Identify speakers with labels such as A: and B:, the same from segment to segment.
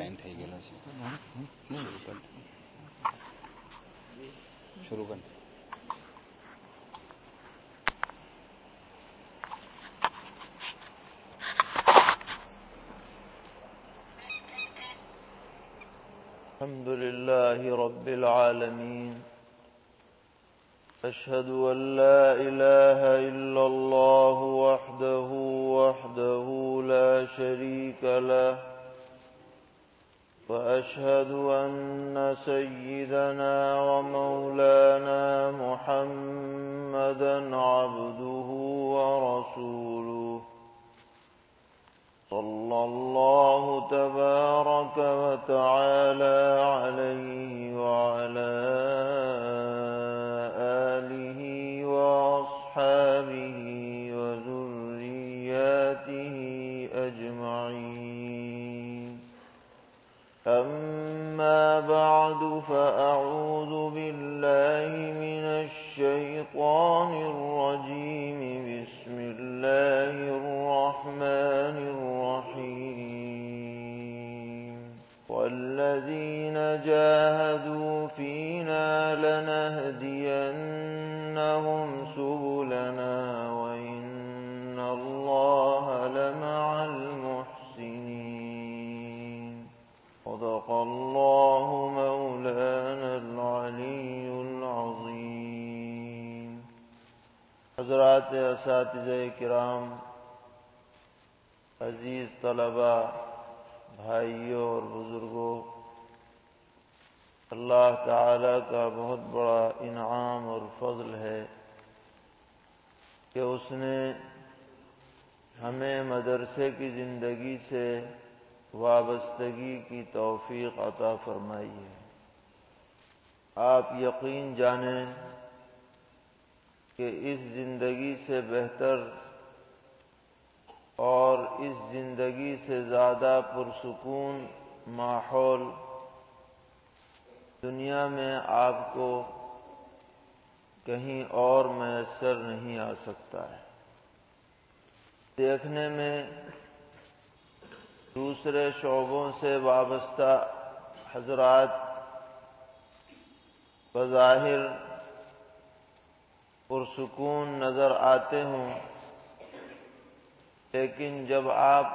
A: Time થઈ ગયેલો છે શરૂ કર શરૂ કર
B: الحمد لله رب العالمين أشهد أن لا إله إلا الله وحده وحده لا شريك له وأشهد أن سيدنا ومولانا محمدا عبده ورسوله. صلى الله تبارك وتعالى عليه وعلى آله وأصحابه اساتذہ کرام، عزیز طلبہ بھائیوں اور بزرگوں، اللہ تعالی کا بہت بڑا انعام اور فضل ہے کہ اس نے ہمیں مدرسے کی زندگی سے وابستگی کی توفیق عطا فرمائی ہے۔ آپ یقین جانیں کہ اس زندگی سے بہتر اور اس زندگی سے زیادہ پرسکون ماحول دنیا میں آپ کو کہیں اور میسر نہیں آ سکتا ہے۔ دیکھنے میں دوسرے شعبوں سے وابستہ حضرات بظاہر پرسکون نظر آتے ہوں۔ لیکن جب آپ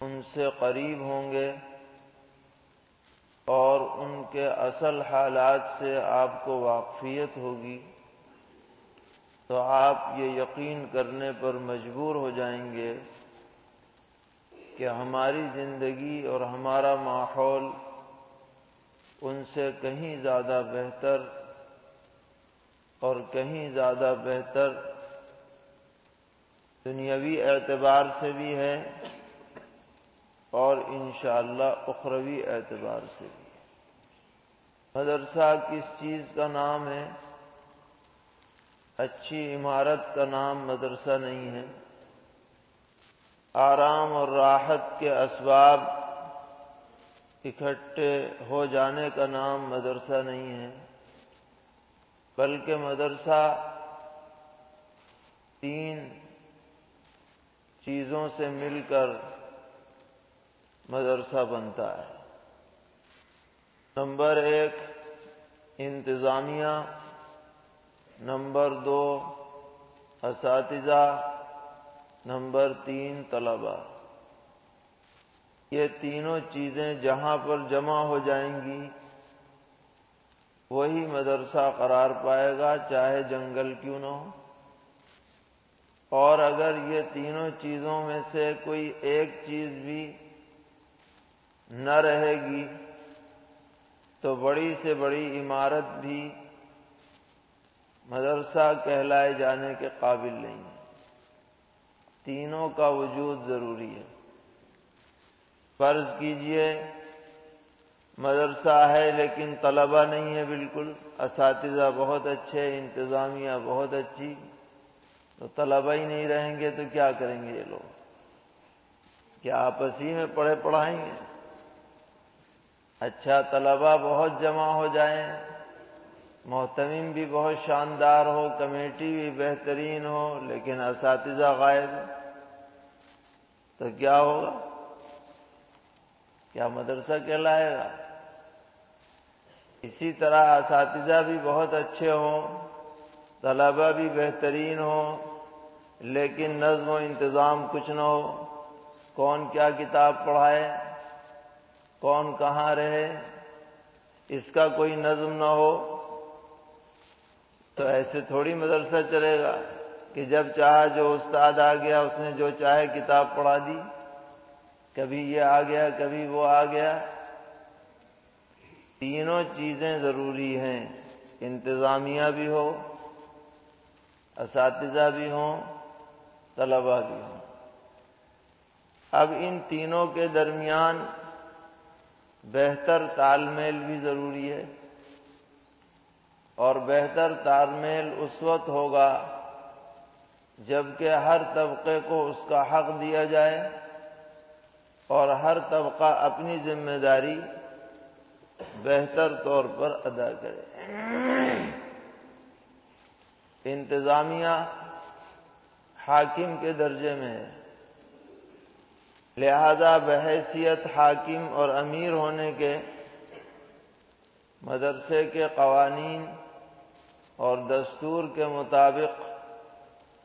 B: ان سے قریب ہوں گے اور ان کے اصل حالات سے آپ کو واقفیت ہوگی تو آپ یہ یقین کرنے پر مجبور ہو جائیں گے کہ ہماری زندگی اور ہمارا ماحول ان سے کہیں زیادہ بہتر اور کہیں زیادہ بہتر دنیاوی اعتبار سے بھی ہے اور انشاءاللہ اخروی اعتبار سے بھی ہے۔ مدرسہ کس چیز کا نام ہے؟ اچھی عمارت کا نام مدرسہ نہیں ہے۔ آرام اور راحت کے اسباب اکٹھے ہو جانے کا نام مدرسہ نہیں ہے۔ بلکہ مدرسہ تین چیزوں سے مل کر مدرسہ بنتا ہے۔ نمبر ایک، انتظامیہ۔ نمبر دو، اساتذہ۔ نمبر تین، طلبہ۔ یہ تینوں چیزیں جہاں پر جمع ہو جائیں گی وہی مدرسہ قرار پائے گا، چاہے جنگل کیوں نہ ہو۔ اور اگر یہ تینوں چیزوں میں سے کوئی ایک چیز بھی نہ رہے گی، تو بڑی سے بڑی عمارت بھی مدرسہ کہلائے جانے کے قابل نہیں ہے۔ تینوں کا وجود ضروری ہے۔ فرض کیجیے مدرسہ ہے لیکن طلبہ نہیں ہے بالکل۔ اساتذہ بہت اچھے انتظامیہ بہت اچھی۔ تو طلبہ ہی نہیں رہیں گے تو کیا کریں گے یہ لوگ؟ کیا آپس ہی میں پڑھے پڑھائیں گے اچھا طلبہ بہت جمع ہو جائیں۔ محتمم بھی بہت شاندار ہو، کمیٹی بھی بہترین ہو، لیکن اساتذہ غائب۔ تو کیا ہوگا؟ کیا مدرسہ کہلائے گا؟ اسی طرح اساتذہ بھی بہت اچھے ہوں، طلبہ بھی بہترین ہوں، لیکن نظم و انتظام کچھ نہ ہو۔ کون کیا کتاب پڑھائے، کون کہاں رہے، اس کا کوئی نظم نہ ہو۔ تو ایسے تھوڑی مدرسہ چلے گا کہ جب چاہا جو استاد آ گیا، اس نے جو چاہے کتاب پڑھا دی۔ کبھی یہ آ گیا، کبھی وہ آ گیا۔ تینوں چیزیں ضروری ہیں۔ انتظامیہ بھی ہو، اساتذہ بھی ہوں طلبا بھی ہوں۔ اب ان تینوں کے درمیان بہتر تال میل بھی ضروری ہے۔ اور بہتر تال میل اس وقت ہوگا جبکہ ہر طبقے کو اس کا حق دیا جائے اور ہر طبقہ اپنی ذمہ داری بہتر طور پر ادا کرے۔ انتظامیہ حاکم کے درجے میں ہے۔ لہذا بحیثیت حاکم اور امیر ہونے کے مدرسے کے قوانین اور دستور کے مطابق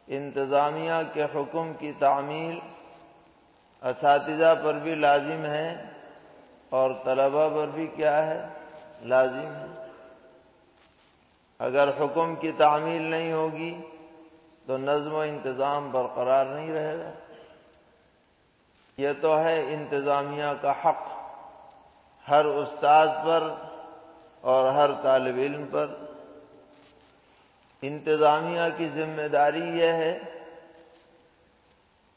B: انتظامیہ کے حکم کی تعمیل اساتذہ پر بھی لازم ہے۔ اور طلبہ پر بھی کیا ہے؟ لازم ہے۔ اگر حکم کی تعمیل نہیں ہوگی، تو نظم و انتظام برقرار نہیں رہے گا۔ یہ تو ہے انتظامیہ کا حق۔ ہر استاذ پر اور ہر طالب علم پر۔ انتظامیہ کی ذمہ داری یہ ہے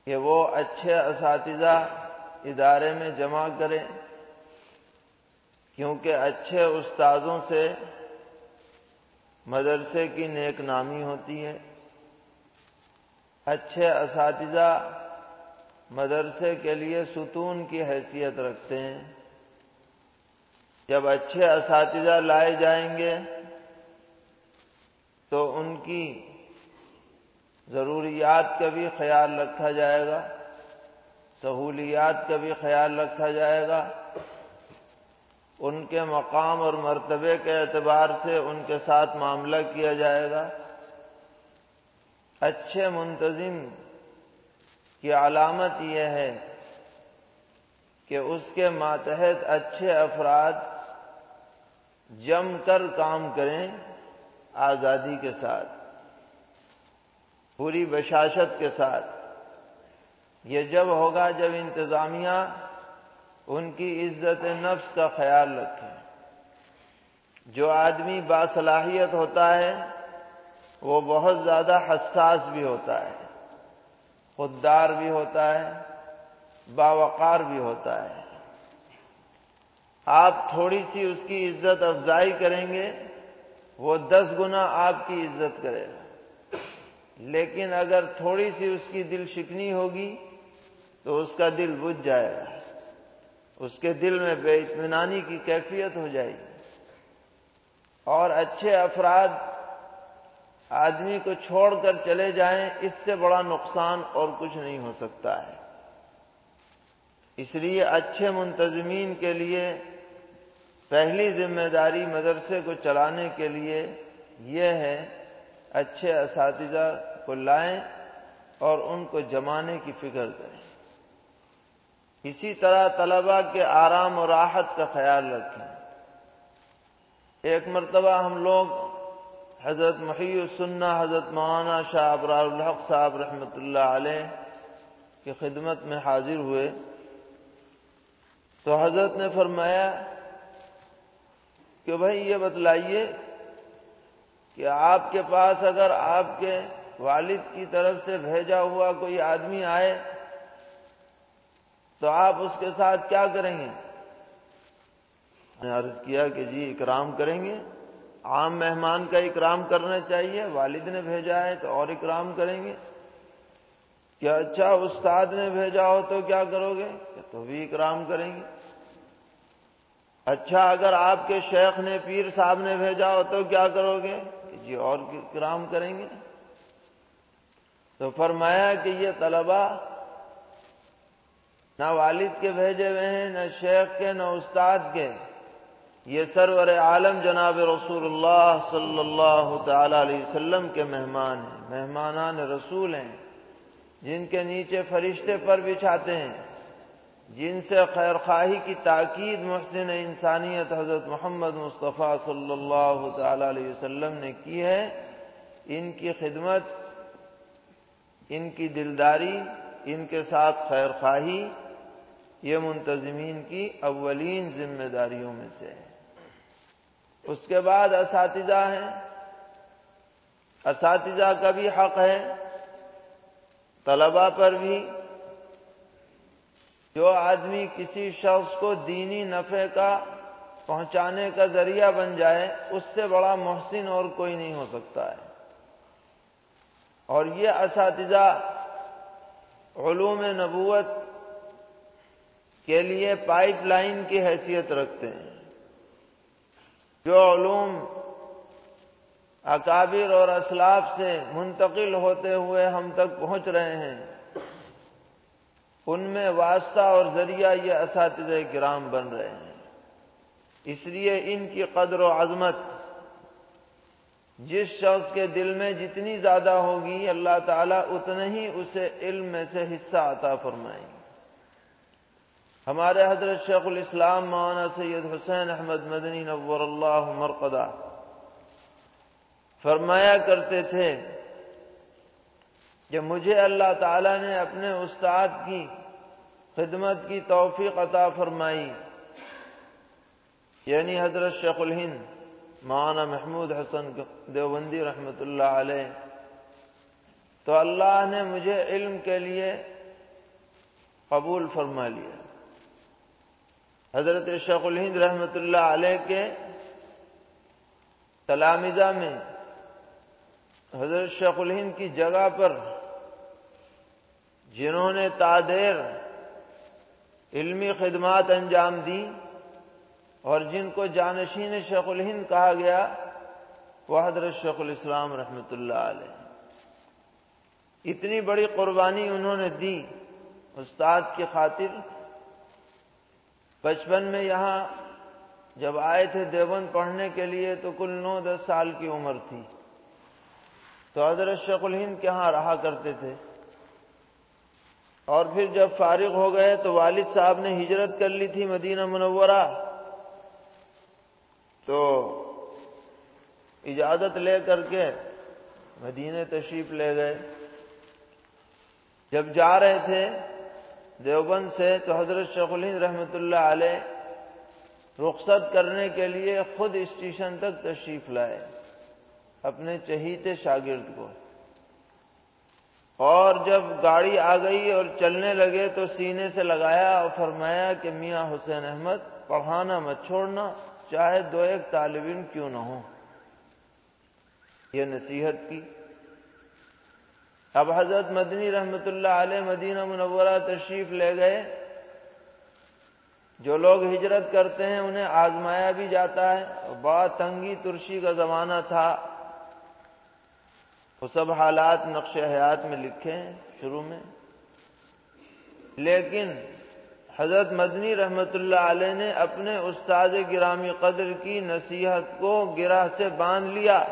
B: کہ وہ اچھے اساتذہ ادارے میں جمع کریں۔ کیونکہ اچھے استاذوں سے مدرسے کی نیک نامی ہوتی ہے۔ اچھے اساتذہ مدرسے کے لیے ستون کی حیثیت رکھتے ہیں۔ جب اچھے اساتذہ لائے جائیں گے تو ان کی ضروریات کا بھی خیال رکھا جائے گا، سہولیات کا بھی خیال رکھا جائے گا۔ ان کے مقام اور مرتبے کے اعتبار سے ان کے ساتھ معاملہ کیا جائے گا۔ اچھے منتظم کی علامت یہ ہے کہ اس کے ماتحت اچھے افراد جم کر کام کریں آزادی کے ساتھ، پوری بشاشت کے ساتھ۔ یہ جب ہوگا جب انتظامیہ ان کی عزت نفس کا خیال رکھیں۔ جو آدمی باصلاحیت ہوتا ہے، وہ بہت زیادہ حساس بھی ہوتا ہے، خوددار بھی ہوتا ہے، باوقار بھی ہوتا ہے۔ آپ تھوڑی سی اس کی عزت افزائی کریں گے، وہ دس گنا آپ کی عزت کرے گا۔ لیکن اگر تھوڑی سی اس کی دل شکنی ہوگی، تو اس کا دل بجھ جائے گا۔ اس کے دل میں بے اطمینانی کی کیفیت ہو جائے گی۔ اور اچھے افراد آدمی کو چھوڑ کر چلے جائیں، اس سے بڑا نقصان اور کچھ نہیں ہو سکتا ہے۔ اس لیے اچھے منتظمین کے لیے، پہلی ذمہ داری مدرسے کو چلانے کے لیے یہ ہے، اچھے اساتذہ کو لائیں اور ان کو جمانے کی فکر کریں۔ اسی طرح طلبہ کے آرام اور راحت کا خیال رکھیں۔ ایک مرتبہ ہم لوگ حضرت محی السنہ حضرت مولانا شاہ ابرار الحق صاحب رحمۃ اللہ علیہ کی خدمت میں حاضر ہوئے۔ تو حضرت نے فرمایا کہ بھائی یہ بتلائیے کہ آپ کے پاس اگر آپ کے والد کی طرف سے بھیجا ہوا کوئی آدمی آئے تو آپ اس کے ساتھ کیا کریں گے؟ نے عرض کیا کہ جی اکرام کریں گے۔ عام مہمان کا اکرام کرنا چاہیے، والد نے بھیجا ہے تو اور اکرام کریں گے۔ کیا اچھا استاد نے بھیجا ہو تو کیا کرو گے؟ تو بھی اکرام کریں گے۔ اچھا اگر آپ کے شیخ نے، پیر صاحب نے بھیجا ہو تو کیا کرو گے؟ جی اور اکرام کریں گے۔ تو فرمایا کہ یہ طلبہ نہ والد کے بھیجے ہوئے ہیں، نہ شیخ کے، نہ استاد کے۔ یہ سرور عالم جناب رسول اللہ صلی اللہ تعالی علیہ وسلم کے مہمان ہیں، مہمانان رسول ہیں۔ جن کے نیچے فرشتے پر بچھاتے ہیں۔ جن سے خیر خواہی کی تاکید محسن انسانیت حضرت محمد مصطفیٰ صلی اللہ تعالی علیہ وسلم نے کی ہے، ان کی خدمت، ان کی دلداری، ان کے ساتھ خیر خواہی یہ منتظمین کی اولین ذمہ داریوں میں سے ہے اس کے بعد اساتذہ ہیں۔ اساتذہ کا بھی حق ہے۔ طلبا پر بھی۔ جو آدمی کسی شخص کو دینی نفع کا پہنچانے کا ذریعہ بن جائے، اس سے بڑا محسن اور کوئی نہیں ہو سکتا ہے۔ اور یہ اساتذہ علوم نبوت کے لیے پائپ لائن کی حیثیت رکھتے ہیں۔ جو علوم اکابر اور اسلاف سے منتقل ہوتے ہوئے ہم تک پہنچ رہے ہیں، ان میں واسطہ اور ذریعہ یہ اساتذہ کرام بن رہے ہیں۔ اس لیے ان کی قدر و عظمت جس شخص کے دل میں جتنی زیادہ ہوگی، اللہ تعالیٰ اتنا ہی اسے علم میں سے حصہ عطا فرمائیں گے۔ ہمارے حضرت شیخ الاسلام مولانا سید حسین احمد مدنی نور اللہ مرقدہ فرمایا کرتے تھے کہ مجھے اللہ تعالیٰ نے اپنے استاد کی خدمت کی توفیق عطا فرمائی۔ یعنی حضرت شیخ الہند مولانا محمود حسن دیوبندی رحمۃ اللہ علیہ۔ تو اللہ نے مجھے علم کے لیے قبول فرما لیا۔ حضرت شیخ الہند رحمۃ اللہ علیہ کے تلامزہ میں حضرت شیخ الہند کی جگہ پر جنہوں نے تادیر علمی خدمات انجام دی اور جن کو جانشین شیخ الہند کہا گیا، وہ حضرت شیخ الاسلام رحمۃ اللہ علیہ اتنی بڑی قربانی انہوں نے دی استاد کی خاطر بچپن میں یہاں جب آئے تھے دیوبند پڑھنے کے لیے تو کل نو دس سال کی عمر تھی۔ تو حضرت شیخ الہند کے ہاں رہا کرتے تھے۔ اور پھر جب فارغ ہو گئے تو والد صاحب نے ہجرت کر لی تھی مدینہ منورہ۔ تو اجازت لے کر کے مدینہ تشریف لے گئے۔ جب جا رہے تھے دیوبند سے تو حضرت شیخ الہند رحمۃ اللہ علیہ رخصت کرنے کے لیے خود اسٹیشن تک تشریف لائے اپنے چہیتے شاگرد کو۔ اور جب گاڑی آ گئی اور چلنے لگے تو سینے سے لگایا اور فرمایا کہ میاں حسین احمد، پڑھانا مت چھوڑنا، چاہے دو ایک طالب علم کیوں نہ ہو یہ نصیحت کی۔ اب حضرت مدنی رحمت اللہ علیہ مدینہ منورہ تشریف لے گئے۔ جو لوگ ہجرت کرتے ہیں، انہیں آزمایا بھی جاتا ہے۔ بڑا تنگی ترشی کا زمانہ تھا۔ وہ سب حالات نقش حیات میں لکھے ہیں شروع میں۔ لیکن حضرت مدنی رحمت اللہ علیہ نے اپنے استاد گرامی قدر کی نصیحت کو گرہ سے باندھ لیا۔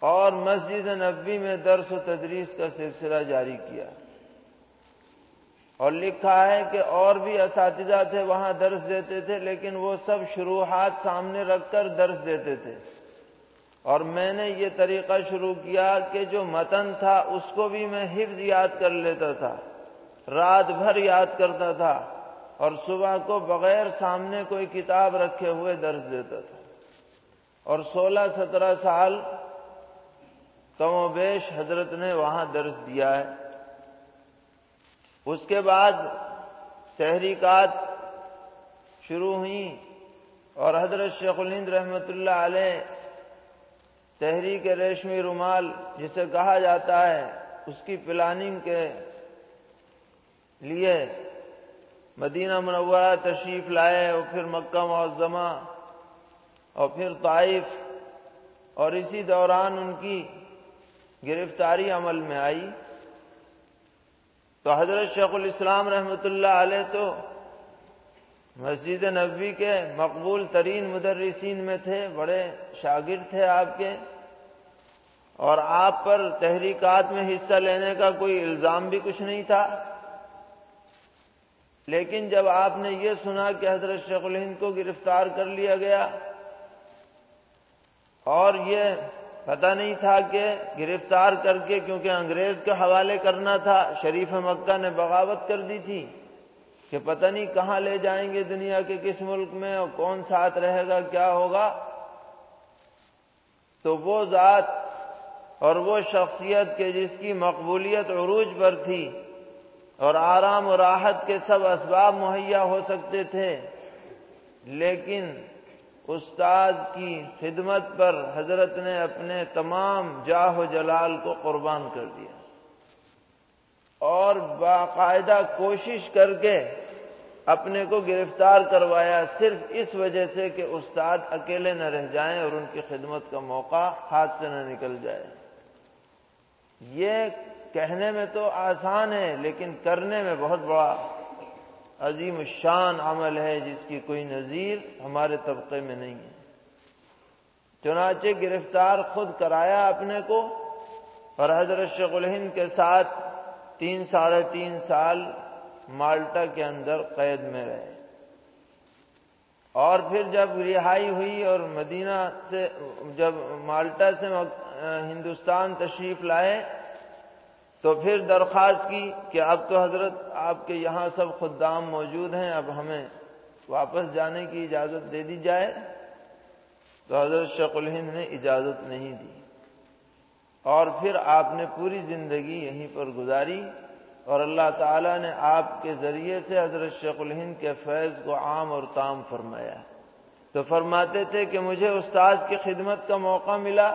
B: اور مسجد نبی میں درس و تدریس کا سلسلہ جاری کیا۔ اور لکھا ہے کہ اور بھی اساتذہ تھے، وہاں درس دیتے تھے، لیکن وہ سب شروحات سامنے رکھ کر درس دیتے تھے۔ اور میں نے یہ طریقہ شروع کیا کہ جو متن تھا، اس کو بھی میں حفظ یاد کر لیتا تھا، رات بھر یاد کرتا تھا، اور صبح کو بغیر سامنے کوئی کتاب رکھے ہوئے درس دیتا تھا۔ اور سولہ سترہ سال کم و بیش حضرت نے وہاں درس دیا ہے۔ اس کے بعد تحریکات شروع ہوئیں اور حضرت شیخ الہند رحمت اللہ علیہ تحریک ریشمی رومال جسے کہا جاتا ہے، اس کی پلاننگ کے لیے مدینہ منورہ تشریف لائے اور پھر مکہ معظمہ اور پھر طائف اور اسی دوران ان کی گرفتاری عمل میں آئی۔ تو حضرت شیخ الاسلام رحمۃ اللہ علیہ تو مسجد نبوی کے مقبول ترین مدرسین میں تھے، بڑے شاگرد تھے آپ کے۔ اور آپ پر تحریکات میں حصہ لینے کا کوئی الزام بھی کچھ نہیں تھا۔ لیکن جب آپ نے یہ سنا کہ حضرت شیخ الہند کو گرفتار کر لیا گیا اور یہ پتہ نہیں تھا کہ گرفتار کر کے کیونکہ انگریز کے حوالے کرنا تھا، شریف مکہ نے بغاوت کر دی تھی کہ پتہ نہیں کہاں لے جائیں گے دنیا کے کس ملک میں اور کون ساتھ رہے گا، کیا ہوگا؟ تو وہ ذات اور وہ شخصیت کے جس کی مقبولیت عروج پر تھی اور آرام و راحت کے سب اسباب مہیا ہو سکتے تھے، لیکن استاد کی خدمت پر حضرت نے اپنے تمام جاہ و جلال کو قربان کر دیا اور باقاعدہ کوشش کر کے اپنے کو گرفتار کروایا صرف اس وجہ سے کہ استاد اکیلے نہ رہ جائیں اور ان کی خدمت کا موقع ہاتھ سے نہ نکل جائے۔ یہ کہنے میں تو آسان ہے لیکن کرنے میں بہت بڑا عظیم شان عمل ہے جس کی کوئی نظیر ہمارے طبقے میں نہیں ہے۔ چنانچہ گرفتار خود کرایا اپنے کو اور حضرت شیخ الہند کے ساتھ تین ساڑھے تین سال مالٹا کے اندر قید میں رہے۔ اور پھر جب رہائی ہوئی اور مدینہ سے جب مالٹا سے ہندوستان تشریف لائے تو پھر درخواست کی کہ اب تو حضرت آپ کے یہاں سب خدام موجود ہیں، اب ہمیں واپس جانے کی اجازت دے دی جائے۔ تو حضرت شیخ الہند نے اجازت نہیں دی۔ اور پھر آپ نے پوری زندگی یہیں پر گزاری اور اللہ تعالیٰ نے آپ کے ذریعے سے حضرت شیخ الہند کے فیض کو عام اور تام فرمایا۔ تو فرماتے تھے کہ مجھے استاذ کی خدمت کا موقع ملا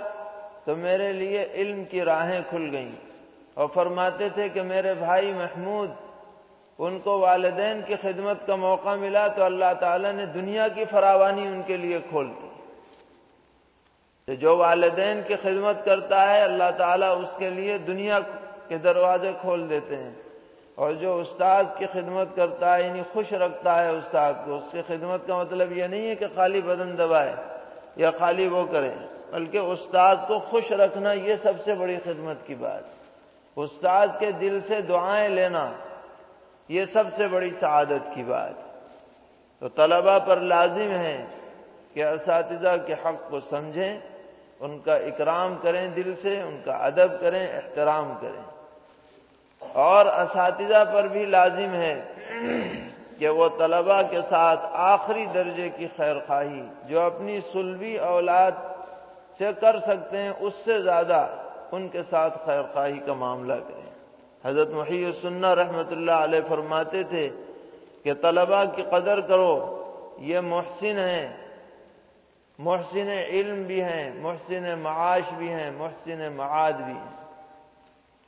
B: تو میرے لیے علم کی راہیں کھل گئیں۔ اور فرماتے تھے کہ میرے بھائی محمود، ان کو والدین کی خدمت کا موقع ملا تو اللہ تعالیٰ نے دنیا کی فراوانی ان کے لیے کھول دی۔ تو جو والدین کی خدمت کرتا ہے، اللہ تعالیٰ اس کے لیے دنیا کے دروازے کھول دیتے ہیں۔ اور جو استاد کی خدمت کرتا ہے یعنی خوش رکھتا ہے استاد کو، اس کی خدمت کا مطلب یہ نہیں ہے کہ خالی بدن دبائے یا خالی وہ کرے، بلکہ استاد کو خوش رکھنا یہ سب سے بڑی خدمت کی بات۔ استاد کے دل سے دعائیں لینا، یہ سب سے بڑی سعادت کی بات۔ تو طلبہ پر لازم ہے کہ اساتذہ کے حق کو سمجھیں، ان کا اکرام کریں دل سے، ان کا ادب کریں، احترام کریں۔ اور اساتذہ پر بھی لازم ہے کہ وہ طلبہ کے ساتھ آخری درجے کی خیر خواہی جو اپنی سلوی اولاد سے کر سکتے ہیں، اس سے زیادہ ان کے ساتھ خیر خواہی کا معاملہ کریں۔ حضرت محی السنہ رحمۃ اللہ علیہ فرماتے تھے کہ طلبہ کی قدر کرو، یہ محسن ہیں، محسن علم بھی ہیں، محسن معاش بھی ہیں، محسن معاد بھی ہیں۔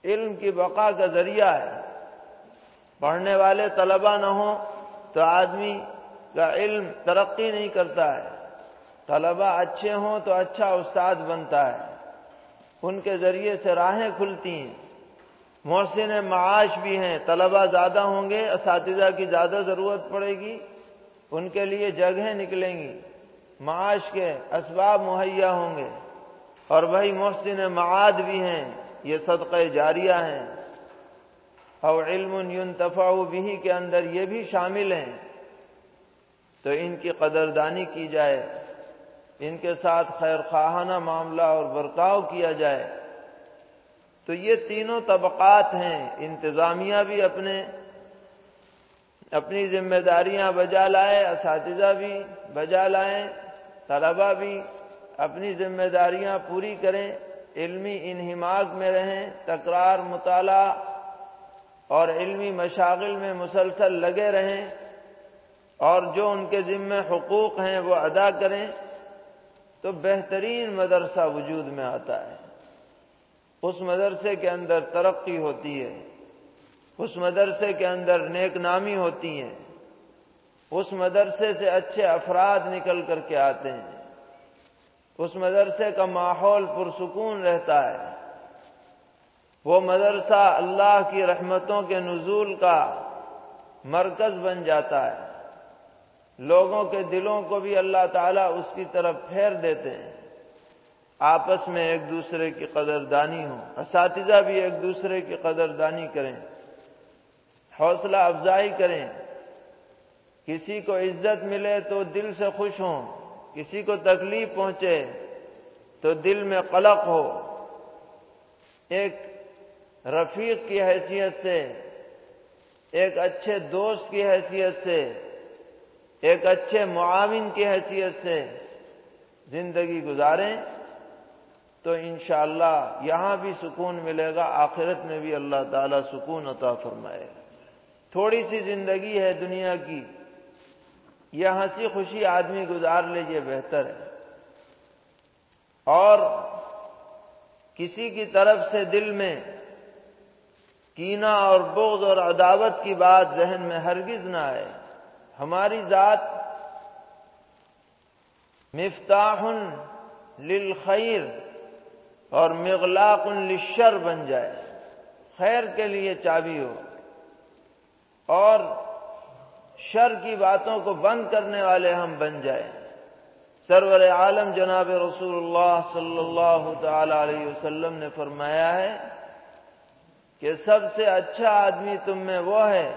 B: علم کی بقا کا ذریعہ ہے۔ پڑھنے والے طلبہ نہ ہوں تو آدمی کا علم ترقی نہیں کرتا ہے۔ طلبہ اچھے ہوں تو اچھا استاد بنتا ہے۔ ان کے ذریعے سے راہیں کھلتی ہیں۔ محسن معاش بھی ہیں۔ طلبہ زیادہ ہوں گے، اساتذہ کی زیادہ ضرورت پڑے گی، ان کے لیے جگہیں نکلیں گی۔ معاش کے اسباب مہیا ہوں گے۔ اور وہی محسن معاد بھی ہیں۔ یہ صدقہ جاریہ ہیں۔ اور علم ينتفع بھی کے اندر یہ بھی شامل ہیں۔ تو ان کی قدردانی کی جائے۔ ان کے ساتھ خیر خواہانہ معاملہ اور برتاؤ کیا جائے۔ تو یہ تینوں طبقات ہیں، انتظامیہ بھی اپنے، اپنی ذمہ داریاں بجا لائے، اساتذہ بھی بجا لائیں طلبہ بھی اپنی ذمہ داریاں پوری کریں، علمی انہماق میں رہیں، تکرار، مطالعہ اور علمی مشاغل میں مسلسل لگے رہیں اور جو ان کے ذمے حقوق ہیں وہ ادا کریں۔ تو بہترین مدرسہ وجود میں آتا ہے۔ اس مدرسے کے اندر ترقی ہوتی ہے۔ اس مدرسے کے اندر نیک نامی ہوتی ہے اس مدرسے سے اچھے افراد نکل کر کے آتے ہیں۔ اس مدرسے کا ماحول پرسکون رہتا ہے۔ وہ مدرسہ اللہ کی رحمتوں کے نزول کا مرکز بن جاتا ہے۔ لوگوں کے دلوں کو بھی اللہ تعالیٰ اس کی طرف پھیر دیتے ہیں۔ آپس میں ایک دوسرے کی قدردانی ہو اساتذہ بھی ایک دوسرے کی قدردانی کریں۔ حوصلہ افزائی کریں۔ کسی کو عزت ملے تو دل سے خوش ہوں۔ کسی کو تکلیف پہنچے تو دل میں قلق ہو۔ ایک رفیق کی حیثیت سے، ایک اچھے دوست کی حیثیت سے ایک اچھے معاون کی حیثیت سے زندگی گزاریں تو انشاءاللہ یہاں بھی سکون ملے گا، آخرت میں بھی اللہ تعالیٰ سکون عطا فرمائے تھوڑی سی زندگی ہے دنیا کی یہ ہنسی خوشی آدمی گزار لیجیے بہتر ہے۔ اور کسی کی طرف سے دل میں کینا اور بغض اور عداوت کی بات ذہن میں ہرگز نہ آئے۔ ہماری ذات مفتاح للخیر اور مغلاق للشر بن جائے۔ خیر کے لیے چابی ہو۔ اور شر کی باتوں کو بند کرنے والے ہم بن جائیں۔ سرور عالم جناب رسول اللہ صلی اللہ تعالی علیہ وسلم نے فرمایا ہے کہ سب سے اچھا آدمی تم میں وہ ہے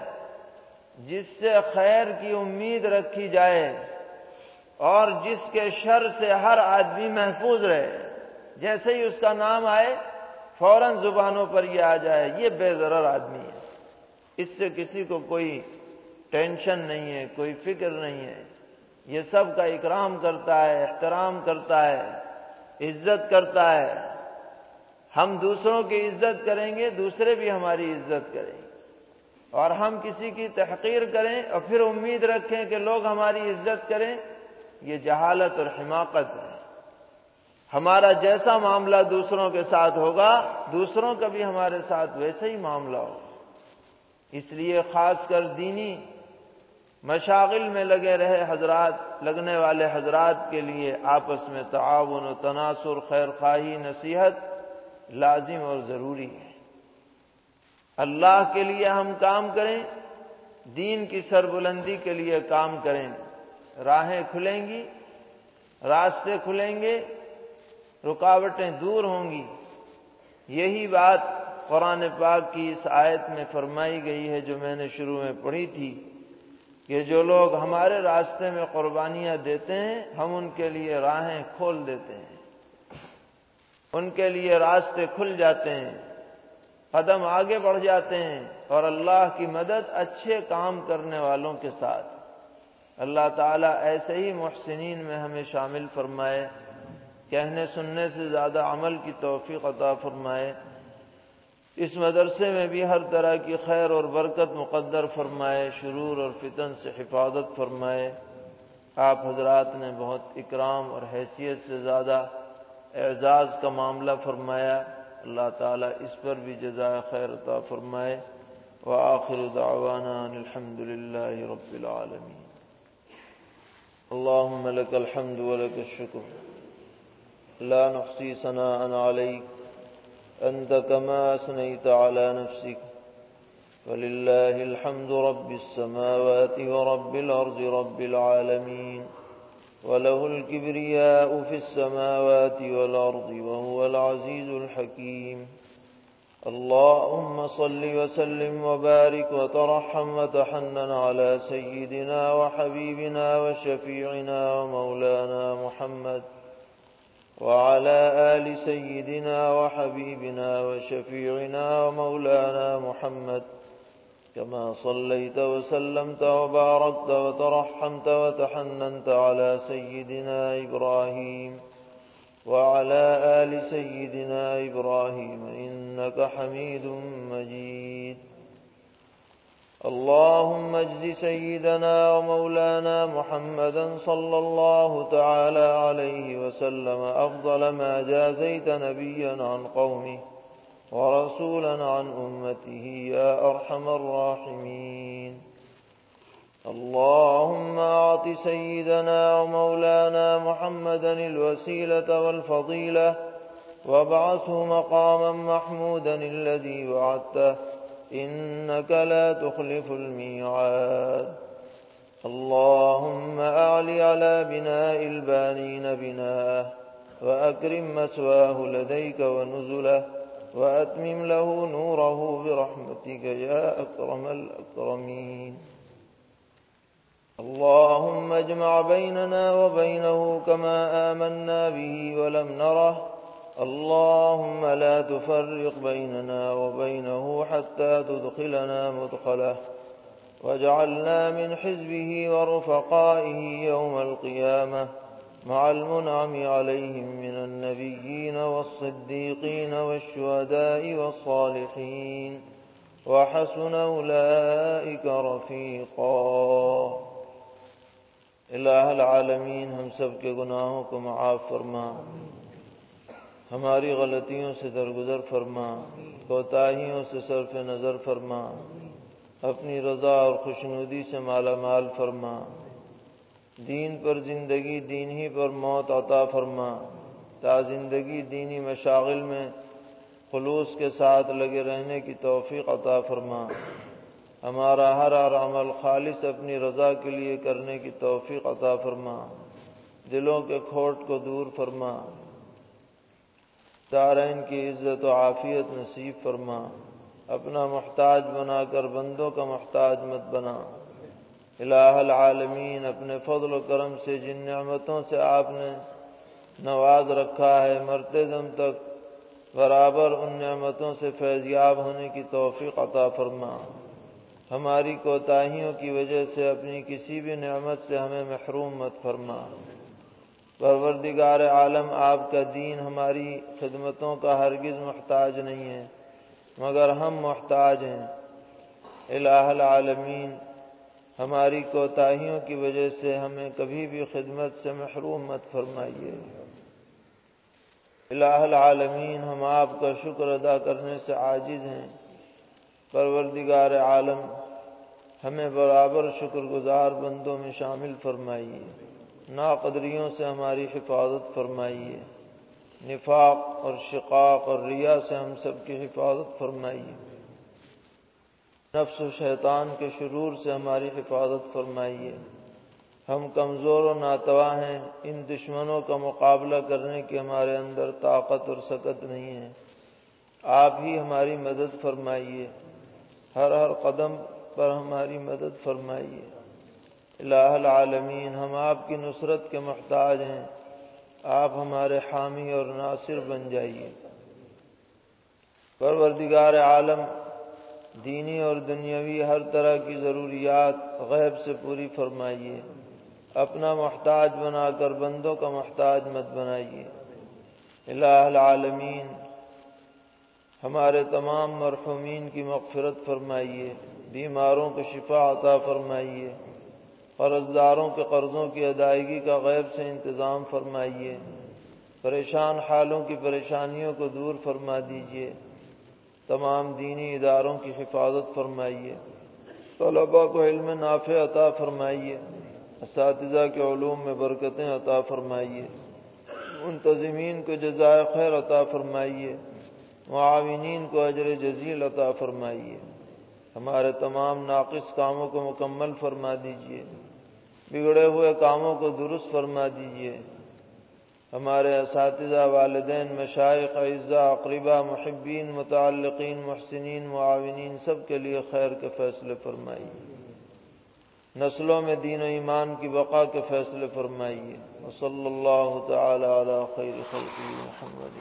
B: جس سے خیر کی امید رکھی جائے اور جس کے شر سے ہر آدمی محفوظ رہے۔ جیسے ہی اس کا نام آئے، فوراً زبانوں پر یہ آ جائے، یہ بے ضرر آدمی ہے۔ اس سے کسی کو کوئی ٹینشن نہیں ہے، کوئی فکر نہیں ہے۔ یہ سب کا اکرام کرتا ہے، احترام کرتا ہے، عزت کرتا ہے۔ ہم دوسروں کی عزت کریں گے، دوسرے بھی ہماری عزت کریں گے۔ اور ہم کسی کی تحقیر کریں اور پھر امید رکھیں کہ لوگ ہماری عزت کریں، یہ جہالت اور حماقت ہے۔ ہمارا جیسا معاملہ دوسروں کے ساتھ ہوگا، دوسروں کا بھی ہمارے ساتھ ویسا ہی معاملہ ہوگا۔ اس لیے خاص کر دینی مشاغل میں لگے رہے حضرات، لگنے والے حضرات کے لیے آپس میں تعاون و تناسر خیر خواہی، نصیحت لازم اور ضروری ہے۔ اللہ کے لیے ہم کام کریں، دین کی سربلندی کے لیے کام کریں۔ راہیں کھلیں گی، راستے کھلیں گے، رکاوٹیں دور ہوں گی۔ یہی بات قرآن پاک کی اس آیت میں فرمائی گئی ہے، جو میں نے شروع میں پڑھی تھی، کہ جو لوگ ہمارے راستے میں قربانیاں دیتے ہیں، ہم ان کے لیے راہیں کھول دیتے ہیں۔ ان کے لیے راستے کھل جاتے ہیں۔ قدم آگے بڑھ جاتے ہیں اور اللہ کی مدد اچھے کام کرنے والوں کے ساتھ۔ اللہ تعالیٰ ایسے ہی محسنین میں ہمیں شامل فرمائے، کہنے سننے سے زیادہ عمل کی توفیق عطا فرمائے۔ اس مدرسے میں بھی ہر طرح کی خیر اور برکت مقدر فرمائے، شرور اور فتن سے حفاظت فرمائے۔ آپ حضرات نے بہت اکرام اور حیثیت سے زیادہ اعزاز کا معاملہ فرمایا۔ اللہ تعالیٰ اس پر بھی جزائے خیر عطا فرمائے وآخر دعوانا الحمد للہ رب العالمین۔ اللهم لك الحمد ولك الشكر لا نحصي ثناء عليك أنت كما أثنيت على نفسك ولله الحمد رب السماوات ورب الأرض رب العالمين وله الكبرياء في السماوات والأرض وهو العزيز الحكيم. اللهم صل وسلم وبارك وترحم وتحنن على سيدنا وحبيبنا وشفيعنا ومولانا محمد وعلى آل سيدنا وحبيبنا وشفيعنا ومولانا محمد كما صليت وسلمت وباركت وترحمت وتحننت على سيدنا إبراهيم وعلى آل سيدنا إبراهيم إنك حميد مجيد. اللهم اجز سيدنا ومولانا محمدا صلى الله تعالى عليه وسلم أفضل ما جازيت نبيا عن قومه. ورسولا عن أمته يا أرحم الراحمين. اللهم أعط سيدنا ومولانا محمدا الوسيلة والفضيلة وابعثه مقاما محمودا الذي وعدته. إنك لا تخلف الميعاد. اللهم أعلي على بناء البانين بناءه وأكرم مسواه لديك ونزله. وأتمم له نوره برحمتك يا أكرم الأكرمين. اللهم اجمع بيننا وبينه كما آمنا به ولم نره. اللهم لا تفرق بيننا وبينه حتى تدخلنا مدخله. واجعلنا من حزبه ورفقائه يوم القيامة. مع المنعم عليهم من النبيين والصديقين والشهداء والصالحين وحسن أولئك رفيقا. الہ العالمین ہم سب کے گناہوں معاف فرما. ہماری غلطیوں سے درگزر فرما. کوتاہیوں سے صرف نظر فرما. اپنی رضا اور خوشنودی سے مالا مال فرما. دین پر زندگی، دین ہی پر موت عطا فرما۔ تا زندگی دینی مشاغل میں خلوص کے ساتھ لگے رہنے کی توفیق عطا فرما۔ ہمارا ہر ہر عمل خالص اپنی رضا کے لیے کرنے کی توفیق عطا فرما۔ دلوں کے کھوٹ کو دور فرما۔ تارین کی عزت و عافیت نصیب فرما۔ اپنا محتاج بنا کر بندوں کا محتاج مت بنا۔ الہ العالمین، اپنے فضل و کرم سے، جن نعمتوں سے آپ نے نواز رکھا ہے، مرتے دم تک برابر ان نعمتوں سے فیضیاب ہونے کی توفیق عطا فرما۔ ہماری کوتاہیوں کی وجہ سے اپنی کسی بھی نعمت سے ہمیں محروم مت فرما۔ پروردگار عالم، آپ کا دین ہماری خدمتوں کا ہرگز محتاج نہیں ہے، مگر ہم محتاج ہیں۔ الہ العالمین ہماری کوتاہیوں کی وجہ سے ہمیں کبھی بھی خدمت سے محروم مت فرمائیے۔ الہ العالمین، ہم آپ کا شکر ادا کرنے سے عاجز ہیں۔ پروردگار عالم، ہمیں برابر شکر گزار بندوں میں شامل فرمائیے۔ ناقدریوں سے ہماری حفاظت فرمائیے۔ نفاق اور شقاق اور ریا سے ہم سب کی حفاظت فرمائیے۔ نفس و شیطان کے شرور سے ہماری حفاظت فرمائیے۔ ہم کمزور و ناتوا ہیں، ان دشمنوں کا مقابلہ کرنے کی ہمارے اندر طاقت اور سکت نہیں ہے۔ آپ ہی ہماری مدد فرمائیے۔ ہر ہر قدم پر ہماری مدد فرمائیے۔ الہ العالمین، ہم آپ کی نصرت کے محتاج ہیں۔ آپ ہمارے حامی اور ناصر بن جائیے۔ پروردگار عالم دینی اور دنیاوی ہر طرح کی ضروریات غیب سے پوری فرمائیے۔ اپنا محتاج بنا کر بندوں کا محتاج مت بنائیے۔ الہ العالمین، ہمارے تمام مرحومین کی مغفرت فرمائیے۔ بیماروں کو شفا عطا فرمائیے۔ قرض داروں کے قرضوں کی ادائیگی کا غیب سے انتظام فرمائیے۔ پریشان حالوں کی پریشانیوں کو دور فرما دیجیے۔ تمام دینی اداروں کی حفاظت فرمائیے۔ طلباء کو علم نافع عطا فرمائیے۔ اساتذہ کے علوم میں برکتیں عطا فرمائیے۔ منتظمین کو جزائے خیر عطا فرمائیے۔ معاونین کو اجر جزیل عطا فرمائیے۔ ہمارے تمام ناقص کاموں کو مکمل فرما دیجیے۔ بگڑے ہوئے کاموں کو درست فرما دیجیے۔ ہمارے اساتذہ والدین، مشائق اعزا اقربا محبین، متعلقین، محسنین، معاونین، سب کے لیے خیر کے فیصلے فرمائیے۔ نسلوں میں دین و ایمان کی بقا کے فیصلے فرمائیے۔ صلی اللہ تعالی علی خیر خلقی محمد